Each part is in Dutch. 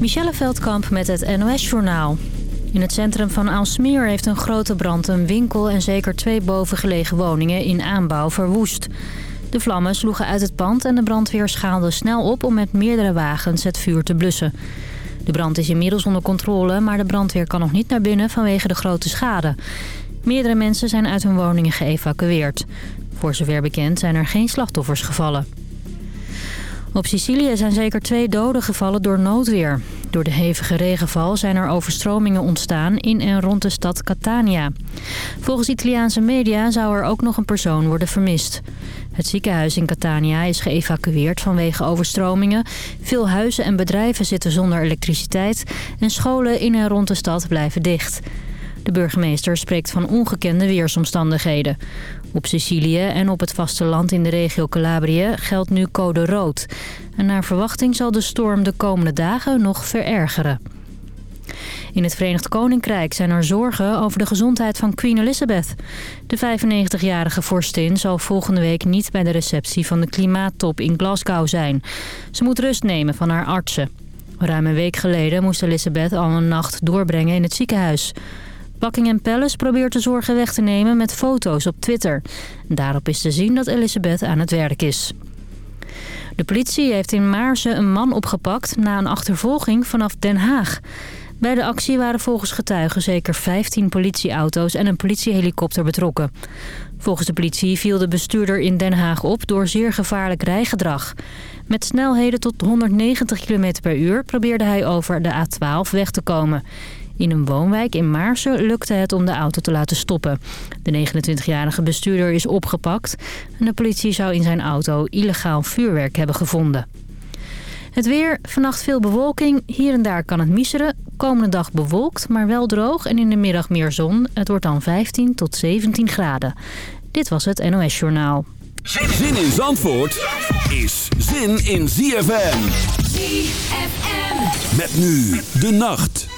Michelle Veldkamp met het NOS-journaal. In het centrum van Aalsmeer heeft een grote brand een winkel... en zeker twee bovengelegen woningen in aanbouw verwoest. De vlammen sloegen uit het pand en de brandweer schaalde snel op... om met meerdere wagens het vuur te blussen. De brand is inmiddels onder controle, maar de brandweer kan nog niet naar binnen... vanwege de grote schade. Meerdere mensen zijn uit hun woningen geëvacueerd. Voor zover bekend zijn er geen slachtoffers gevallen. Op Sicilië zijn zeker twee doden gevallen door noodweer. Door de hevige regenval zijn er overstromingen ontstaan in en rond de stad Catania. Volgens Italiaanse media zou er ook nog een persoon worden vermist. Het ziekenhuis in Catania is geëvacueerd vanwege overstromingen. Veel huizen en bedrijven zitten zonder elektriciteit... en scholen in en rond de stad blijven dicht. De burgemeester spreekt van ongekende weersomstandigheden. Op Sicilië en op het vasteland in de regio Calabrië geldt nu code rood. En naar verwachting zal de storm de komende dagen nog verergeren. In het Verenigd Koninkrijk zijn er zorgen over de gezondheid van Queen Elizabeth. De 95-jarige vorstin zal volgende week niet bij de receptie van de klimaattop in Glasgow zijn. Ze moet rust nemen van haar artsen. Ruim een week geleden moest Elizabeth al een nacht doorbrengen in het ziekenhuis. Buckingham Palace probeert de zorgen weg te nemen met foto's op Twitter. Daarop is te zien dat Elizabeth aan het werk is. De politie heeft in Maarsen een man opgepakt na een achtervolging vanaf Den Haag. Bij de actie waren volgens getuigen zeker 15 politieauto's en een politiehelikopter betrokken. Volgens de politie viel de bestuurder in Den Haag op door zeer gevaarlijk rijgedrag. Met snelheden tot 190 km per uur probeerde hij over de A12 weg te komen. In een woonwijk in Maarsen lukte het om de auto te laten stoppen. De 29-jarige bestuurder is opgepakt en de politie zou in zijn auto illegaal vuurwerk hebben gevonden. Het weer, vannacht veel bewolking, hier en daar kan het miseren. Komende dag bewolkt, maar wel droog en in de middag meer zon. Het wordt dan 15 tot 17 graden. Dit was het NOS Journaal. Zin in Zandvoort is zin in ZFM. ZFM. Met nu de nacht.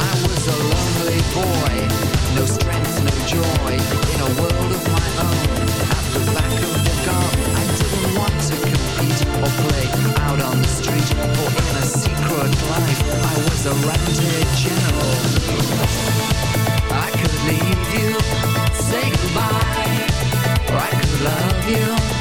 boy, no strength, no joy, in a world of my own. At the back of the gun, I didn't want to compete or play out on the street or in a secret life. I was a roundhead general. I could leave you, say goodbye, or I could love you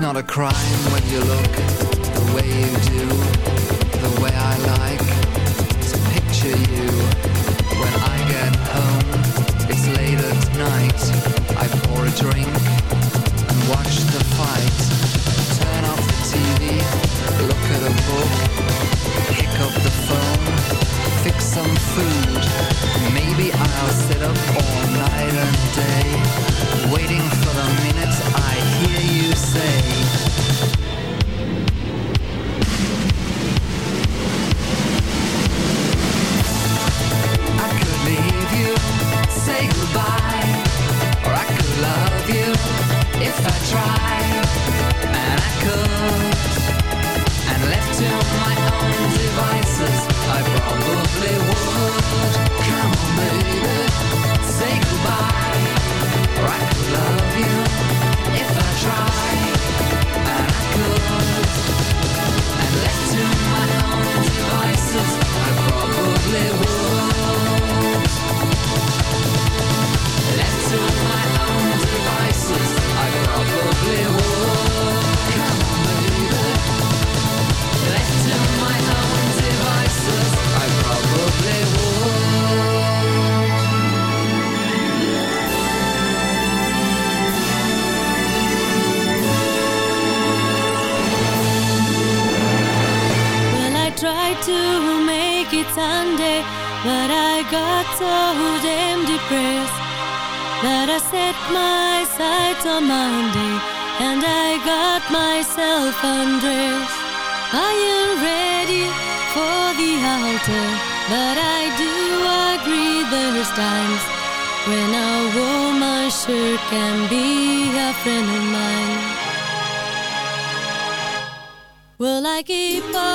not a crime when you look the way you do, the way I like to picture you when I get home.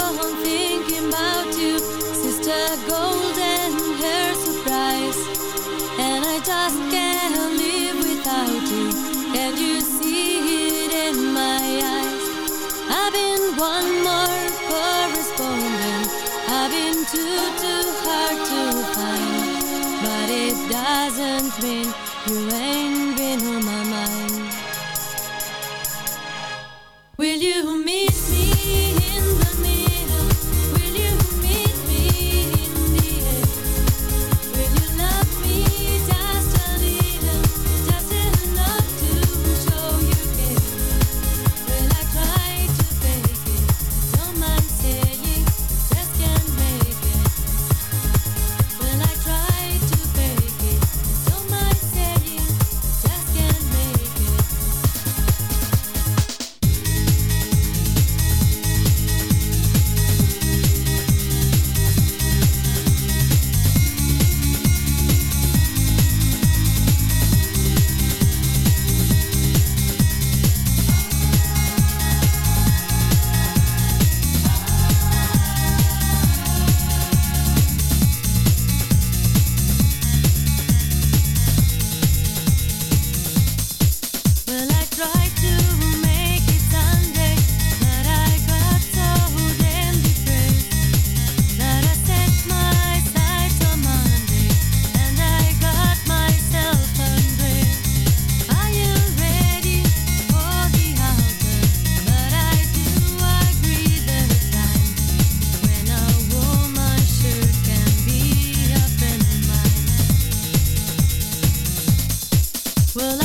I'm you Sister golden hair surprise. And I just can't live without you you see it in my eyes. I've been one more correspondent. I've been too hard to find. But it doesn't mean you ain't been on my Well,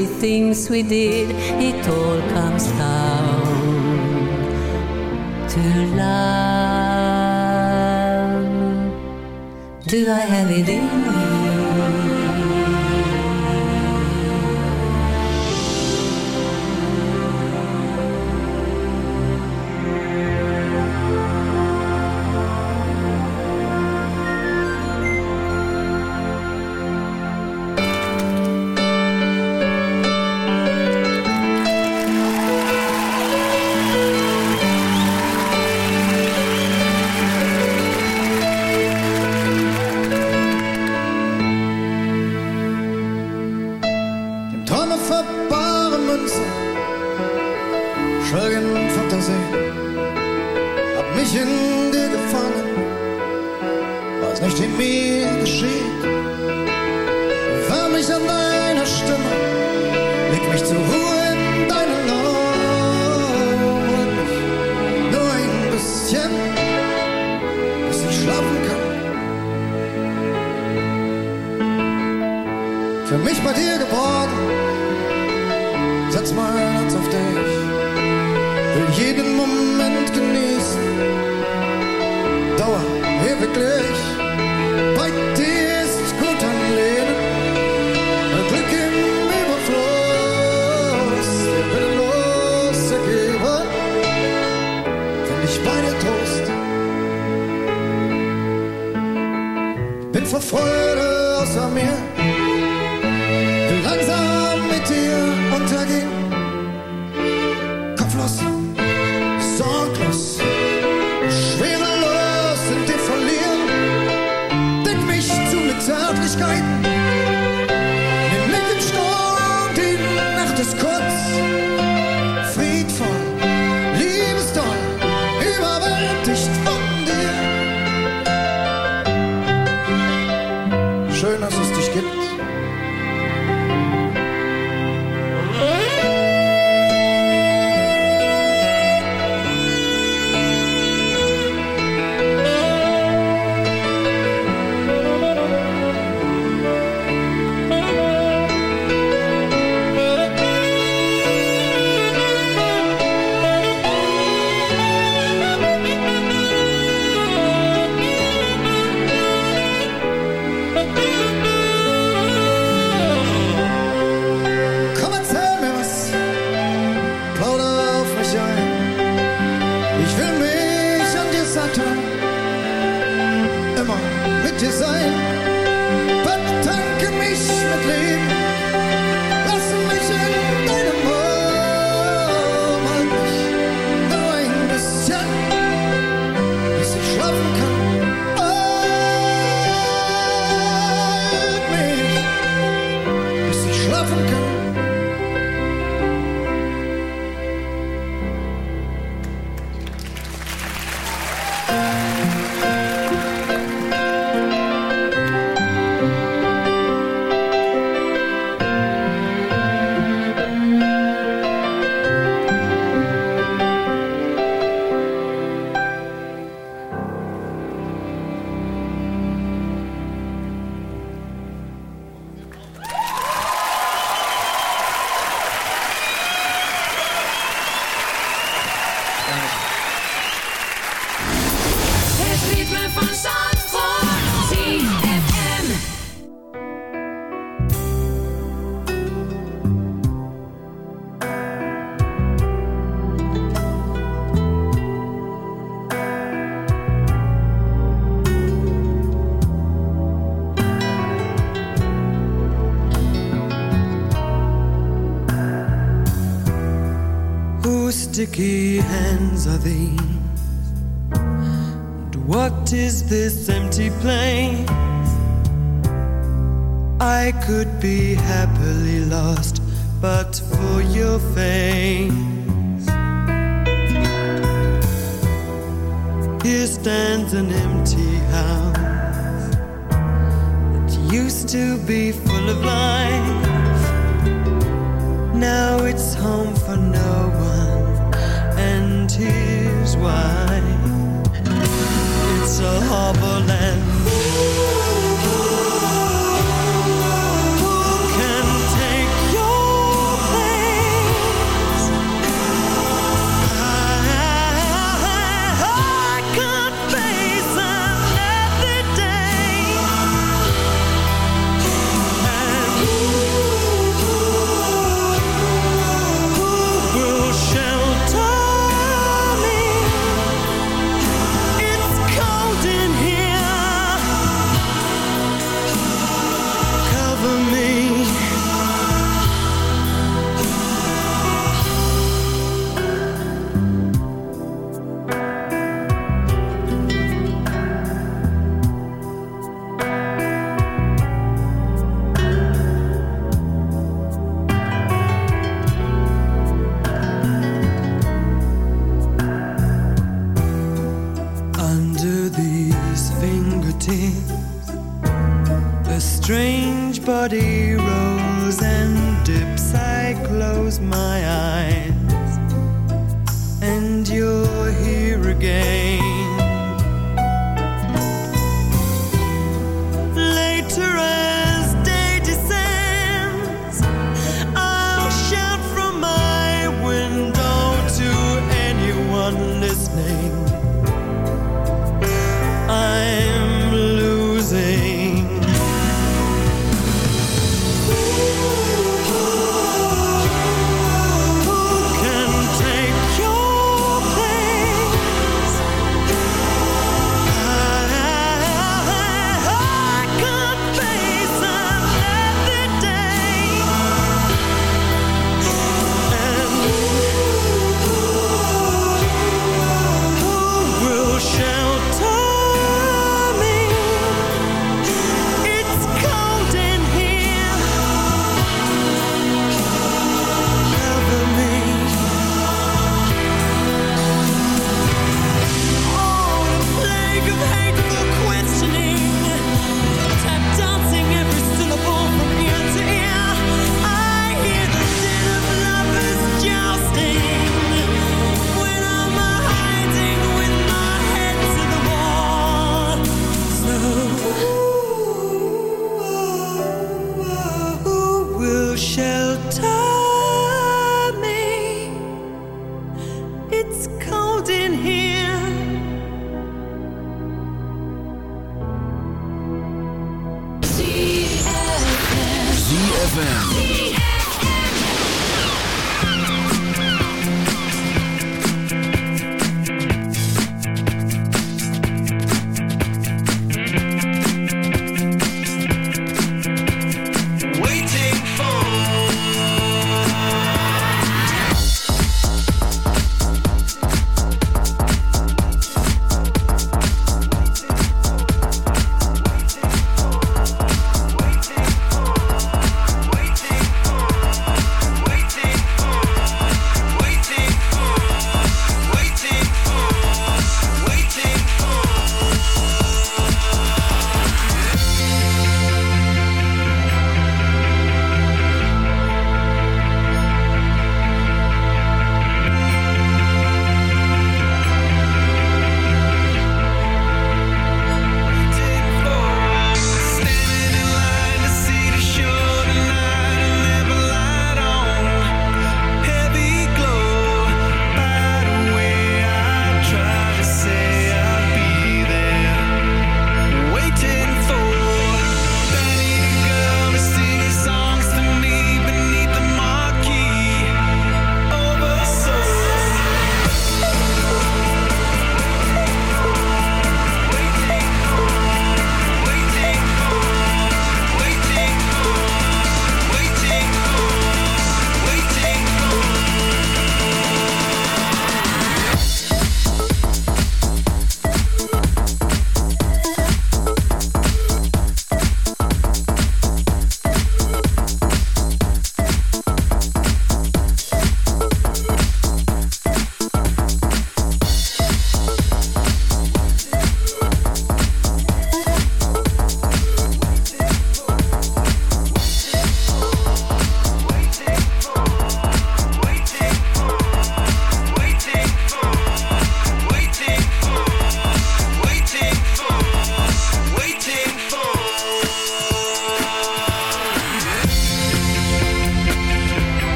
crazy things we did. It all comes down to love. Do I have it in me? så får det happily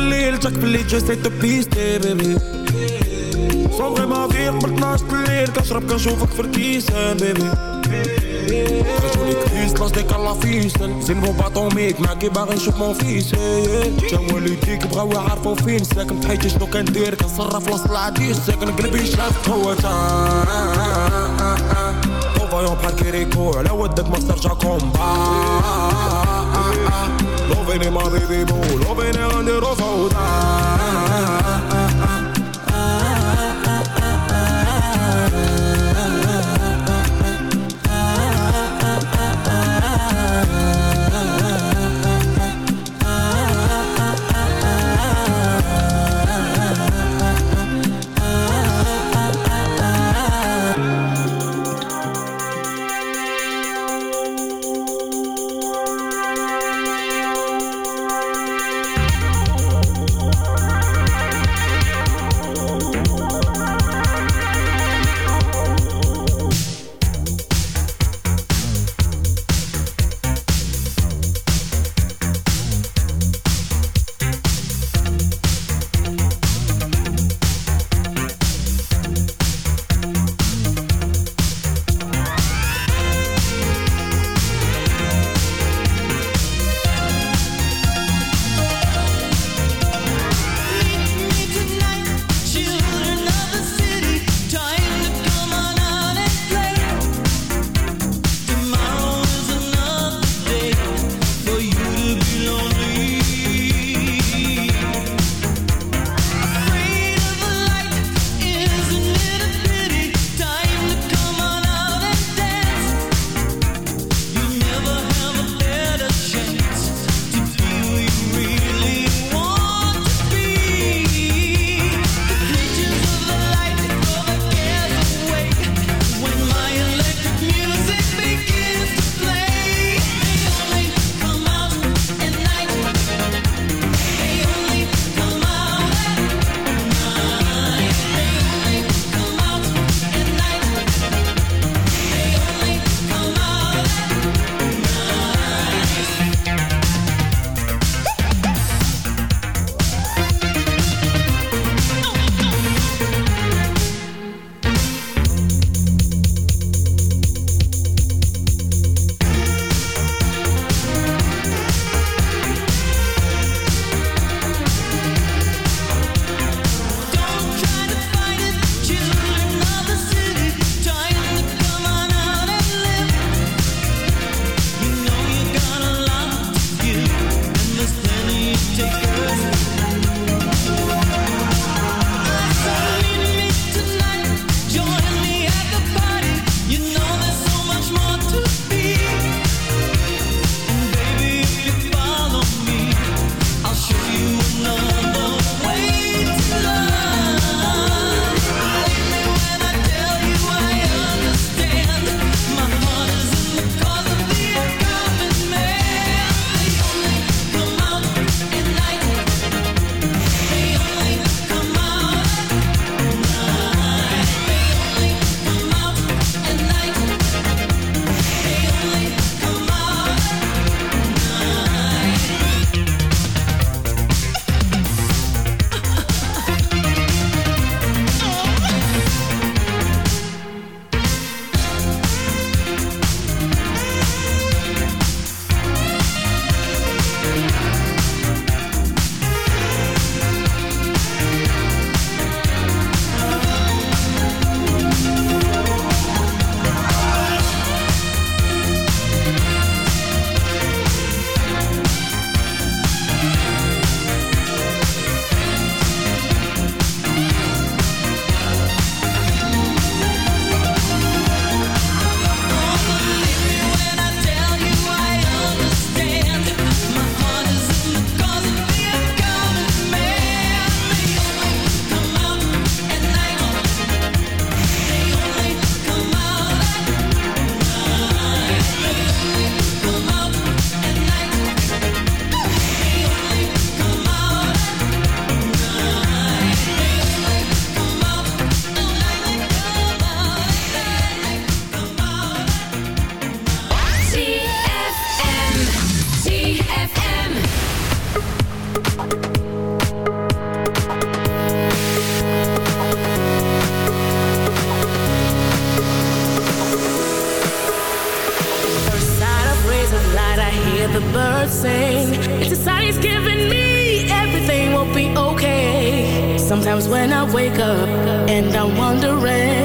بالليل جاك باللي جا سيت بيستي بيبي صوغي ما فيك قبل 12 الليل. كنشرب كنشوفك في الكيسان بيبي خرجوني كريس لاش ديك الله فيسن زين بون باطوميك معاكي باغي نشوف مون فيس جا والديك بغاو يعرفو فين. ساكن في حياتي شنو كندير كنصرف وسط العديس ساكن قلبي شاف قوة فايون بحال كيريكو على ودك ما ترجع كومبا Lo in my baby boo, loving de under. When I wake up and I'm wondering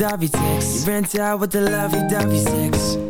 lovey-dovey sex. You rent out with the lovey-dovey sex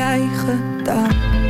jij gedaan.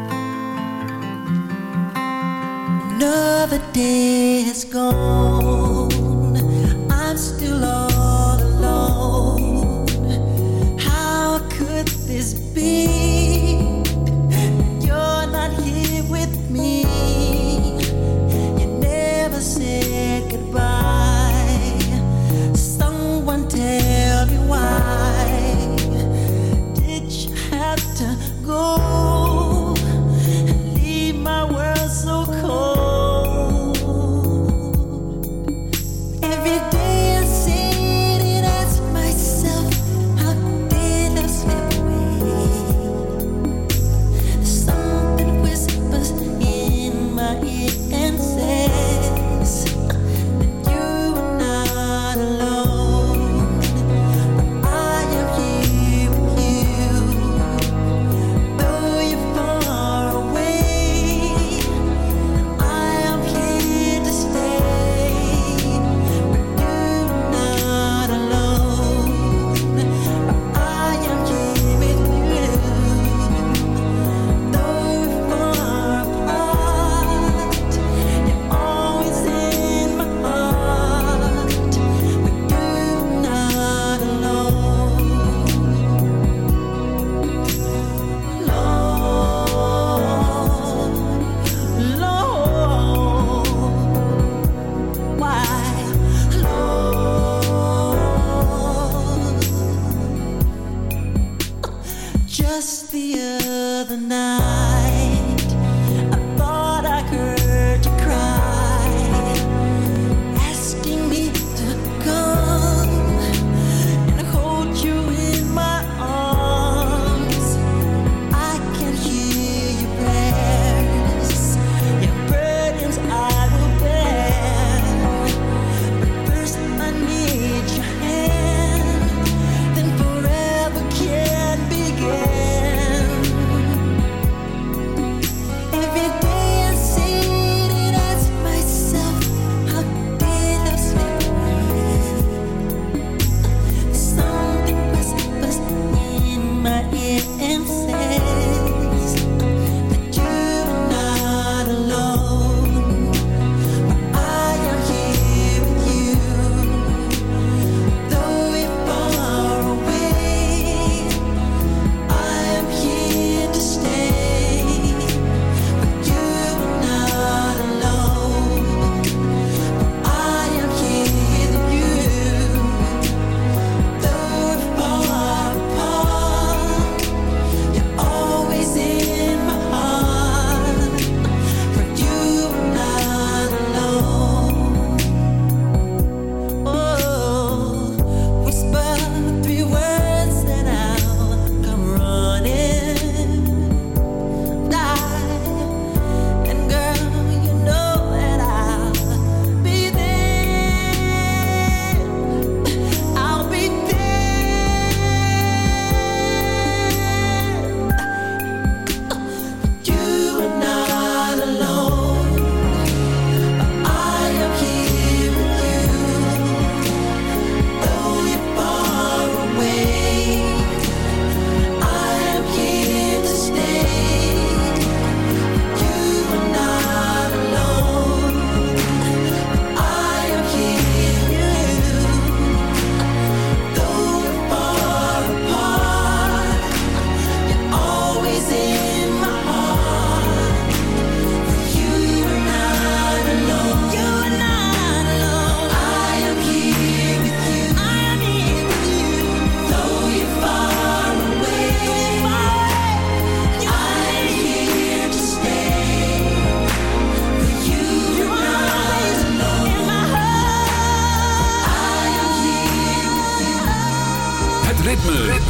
Another day has gone. I'm still all alone. How could this be?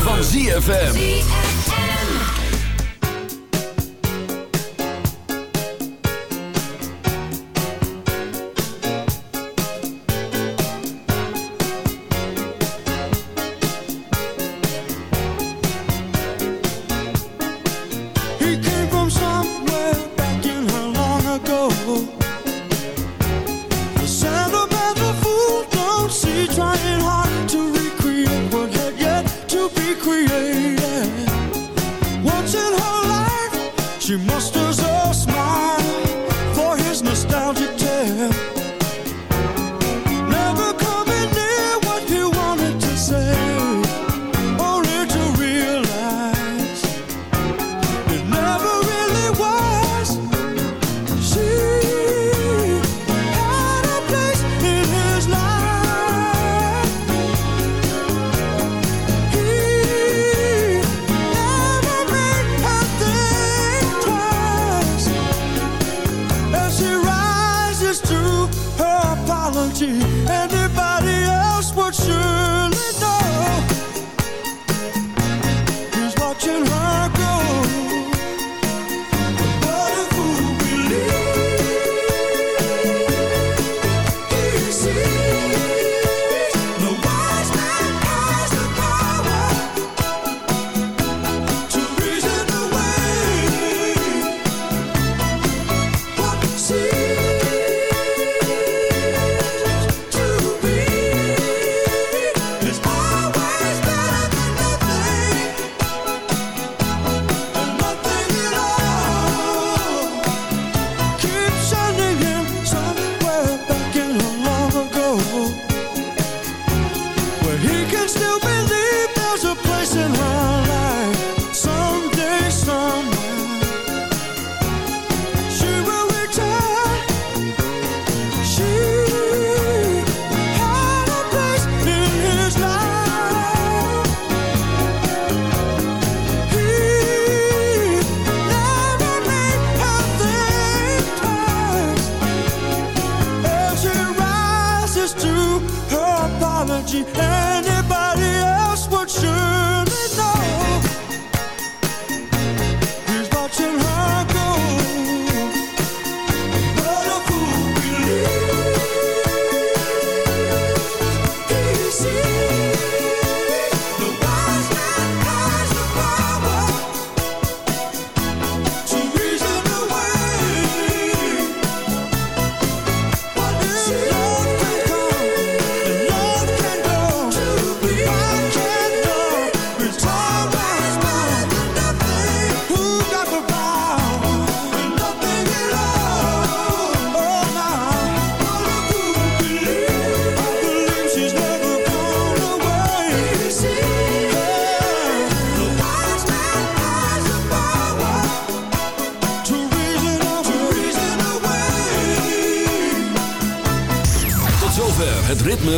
van ZFM.